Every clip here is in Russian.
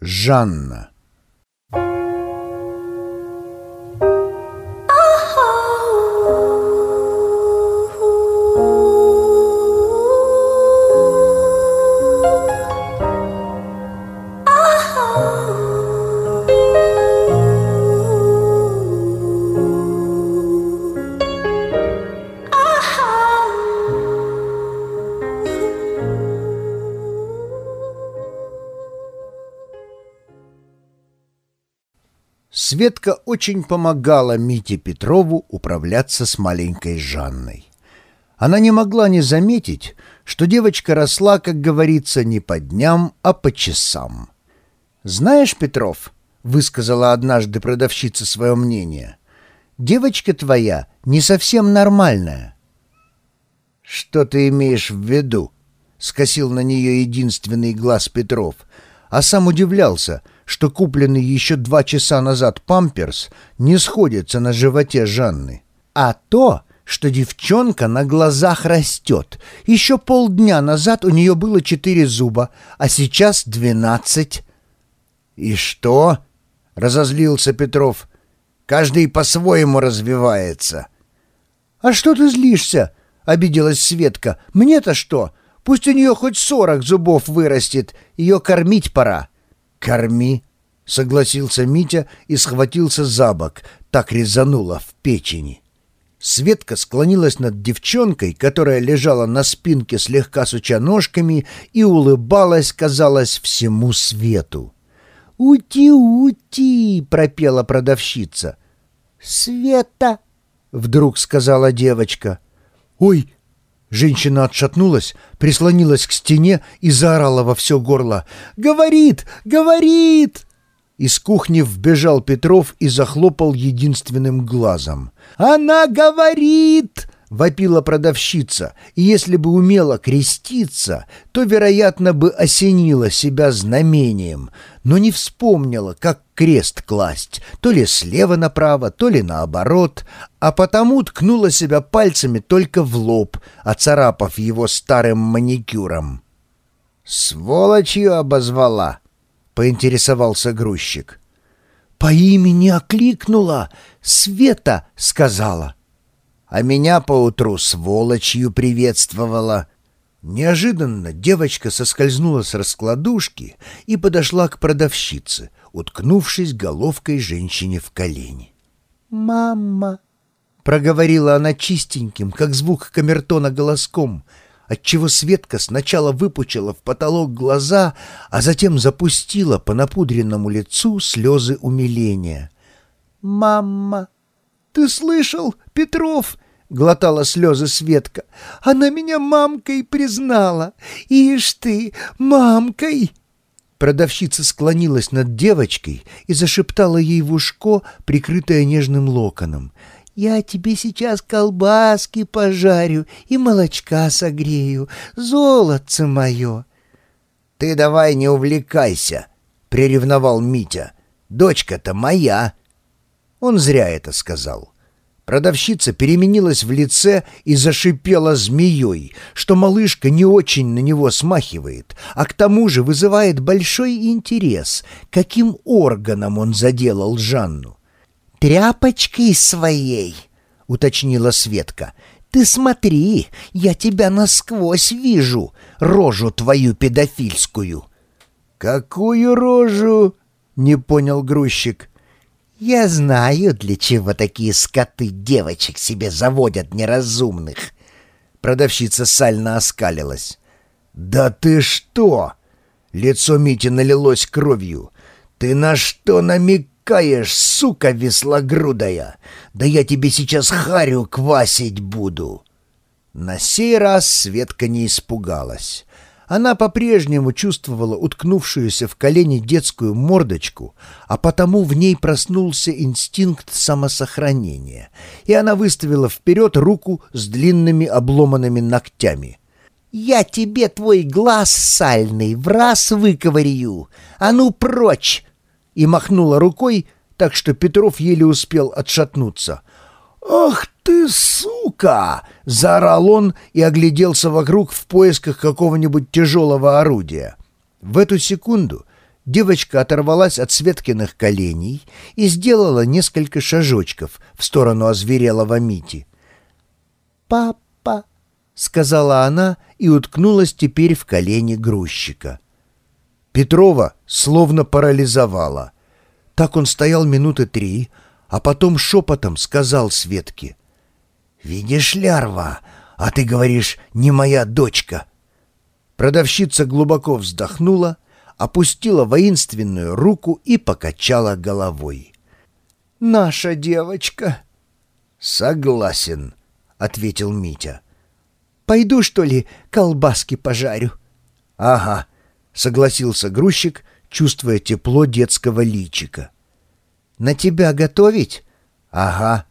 Жанна Светка очень помогала Мите Петрову управляться с маленькой Жанной. Она не могла не заметить, что девочка росла, как говорится, не по дням, а по часам. «Знаешь, Петров», — высказала однажды продавщица свое мнение, «девочка твоя не совсем нормальная». «Что ты имеешь в виду?» — скосил на нее единственный глаз Петров, а сам удивлялся — что купленный еще два часа назад памперс не сходится на животе Жанны, а то, что девчонка на глазах растет. Еще полдня назад у нее было четыре зуба, а сейчас двенадцать. «И что?» — разозлился Петров. «Каждый по-своему развивается». «А что ты злишься?» — обиделась Светка. «Мне-то что? Пусть у нее хоть сорок зубов вырастет, ее кормить пора». «Корми», — согласился Митя и схватился за бок, так резануло в печени. Светка склонилась над девчонкой, которая лежала на спинке слегка суча ножками и улыбалась, казалось, всему свету. «Ути-ути!» — пропела продавщица. «Света!» — вдруг сказала девочка. «Ой!» Женщина отшатнулась, прислонилась к стене и заорала во все горло. «Говорит! Говорит!» Из кухни вбежал Петров и захлопал единственным глазом. «Она говорит!» — вопила продавщица, и если бы умела креститься, то, вероятно, бы осенила себя знамением, но не вспомнила, как крест класть, то ли слева направо, то ли наоборот, а потому ткнула себя пальцами только в лоб, оцарапав его старым маникюром. «Сволочью обозвала!» — поинтересовался грузчик. «По имени окликнула, Света сказала» а меня поутру сволочью приветствовала. Неожиданно девочка соскользнула с раскладушки и подошла к продавщице, уткнувшись головкой женщине в колени. «Мама!» — проговорила она чистеньким, как звук камертона голоском, отчего Светка сначала выпучила в потолок глаза, а затем запустила по напудренному лицу слезы умиления. «Мама!» «Ты слышал, Петров?» — глотала слезы Светка. «Она меня мамкой признала. Ишь ты, мамкой!» Продавщица склонилась над девочкой и зашептала ей в ушко, прикрытое нежным локоном. «Я тебе сейчас колбаски пожарю и молочка согрею, золотце мое!» «Ты давай не увлекайся!» — приревновал Митя. «Дочка-то моя!» Он зря это сказал. Продавщица переменилась в лице и зашипела змеей, что малышка не очень на него смахивает, а к тому же вызывает большой интерес, каким органом он заделал Жанну. «Тряпочкой своей», — уточнила Светка. «Ты смотри, я тебя насквозь вижу, рожу твою педофильскую». «Какую рожу?» — не понял грузчик. «Я знаю, для чего такие скоты девочек себе заводят неразумных». Продавщица сально оскалилась. «Да ты что?» Лицо Мити налилось кровью. «Ты на что намекаешь, сука веслогрудая? Да я тебе сейчас харю квасить буду!» На сей раз Светка не испугалась. Она по-прежнему чувствовала уткнувшуюся в колени детскую мордочку, а потому в ней проснулся инстинкт самосохранения, и она выставила вперед руку с длинными обломанными ногтями. «Я тебе твой глаз сальный в раз выковырю! А ну прочь!» И махнула рукой, так что Петров еле успел отшатнуться. «Ах ты, сука!» — заорал он и огляделся вокруг в поисках какого-нибудь тяжелого орудия. В эту секунду девочка оторвалась от Светкиных коленей и сделала несколько шажочков в сторону озверелого Мити. «Папа!» — сказала она и уткнулась теперь в колени грузчика. Петрова словно парализовала. Так он стоял минуты три, а потом шепотом сказал Светке. «Видишь, лярва, а ты говоришь, не моя дочка». Продавщица глубоко вздохнула, опустила воинственную руку и покачала головой. «Наша девочка». «Согласен», — ответил Митя. «Пойду, что ли, колбаски пожарю?» «Ага», — согласился грузчик, чувствуя тепло детского личика. «На тебя готовить?» «Ага».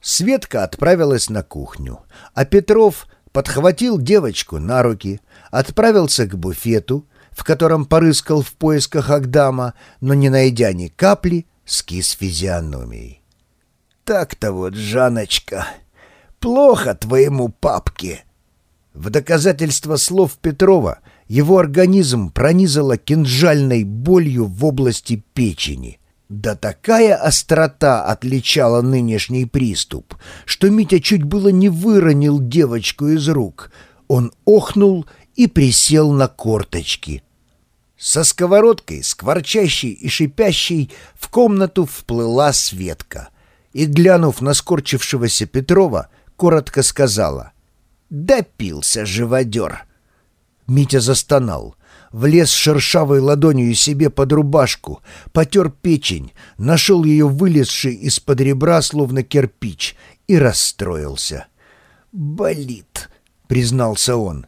Светка отправилась на кухню, а Петров подхватил девочку на руки, отправился к буфету, в котором порыскал в поисках Агдама, но, не найдя ни капли, скис физиономией. «Так-то вот, Жаночка, плохо твоему папке!» В доказательство слов Петрова его организм пронизало кинжальной болью в области печени. Да такая острота отличала нынешний приступ, что Митя чуть было не выронил девочку из рук. Он охнул и присел на корточки. Со сковородкой, скворчащей и шипящей, в комнату вплыла Светка и, глянув на скорчившегося Петрова, коротко сказала «Допился живодер». Митя застонал, влез шершавой ладонью себе под рубашку, потер печень, нашел ее вылезший из-под ребра, словно кирпич, и расстроился. «Болит», — признался он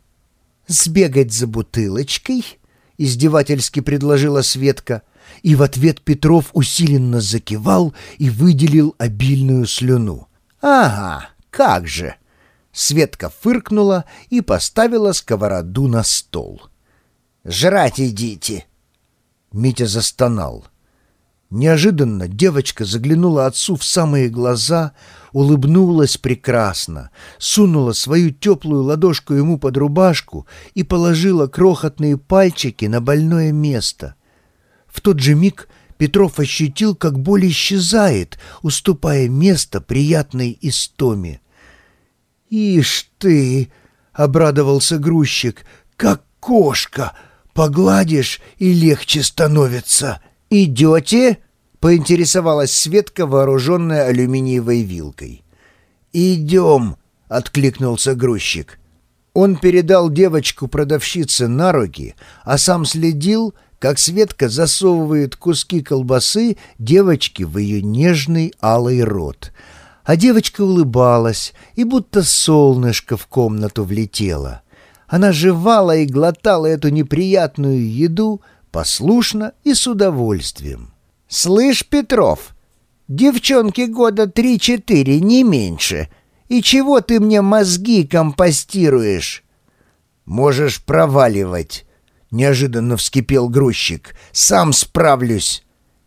сбегать за бутылочкой?» — издевательски предложила Светка. И в ответ Петров усиленно закивал и выделил обильную слюну. «Ага, как же!» Светка фыркнула и поставила сковороду на стол. «Жрать идите!» Митя застонал. Неожиданно девочка заглянула отцу в самые глаза, улыбнулась прекрасно, сунула свою теплую ладошку ему под рубашку и положила крохотные пальчики на больное место. В тот же миг Петров ощутил, как боль исчезает, уступая место приятной истоме. «Ишь ты!» — обрадовался грузчик. «Как кошка! Погладишь, и легче становится!» «Идете?» — поинтересовалась Светка, вооруженная алюминиевой вилкой. «Идем!» — откликнулся грузчик. Он передал девочку продавщице на руки, а сам следил, как Светка засовывает куски колбасы девочке в ее нежный алый рот. А девочка улыбалась, и будто солнышко в комнату влетело. Она жевала и глотала эту неприятную еду, послушно и с удовольствием. «Слышь, Петров, девчонки года три-четыре, не меньше. И чего ты мне мозги компостируешь?» «Можешь проваливать», — неожиданно вскипел грузчик. «Сам справлюсь».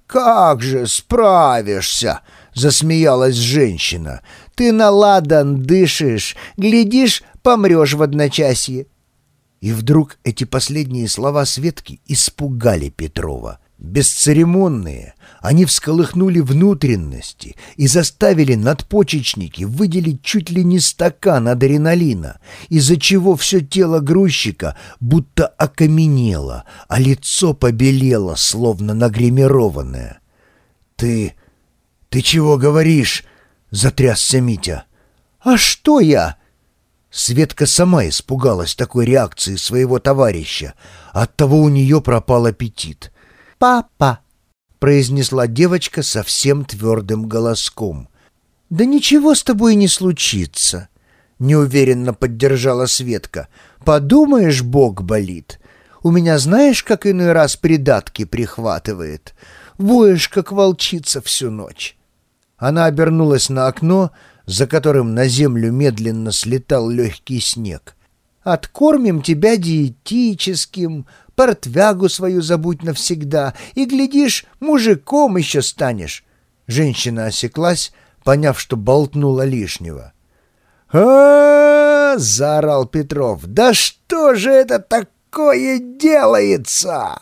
«Как же справишься?» — засмеялась женщина. «Ты на ладан дышишь, глядишь, помрешь в одночасье. И вдруг эти последние слова Светки испугали Петрова. Бесцеремонные, они всколыхнули внутренности и заставили надпочечники выделить чуть ли не стакан адреналина, из-за чего все тело грузчика будто окаменело, а лицо побелело, словно нагримированное. «Ты... ты чего говоришь?» — затрясся Митя. «А что я?» Светка сама испугалась такой реакции своего товарища. Оттого у нее пропал аппетит. «Папа!» — произнесла девочка совсем твердым голоском. «Да ничего с тобой не случится!» — неуверенно поддержала Светка. «Подумаешь, Бог болит. У меня знаешь, как иной раз придатки прихватывает? Воешь, как волчица всю ночь». Она обернулась на окно, за которым на землю медленно слетал легкий снег. «Откормим тебя диетическим, портвягу свою забудь навсегда, и, глядишь, мужиком еще станешь». Женщина осеклась, поняв, что болтнула лишнего. а, заорал Петров. «Да что же это такое делается?»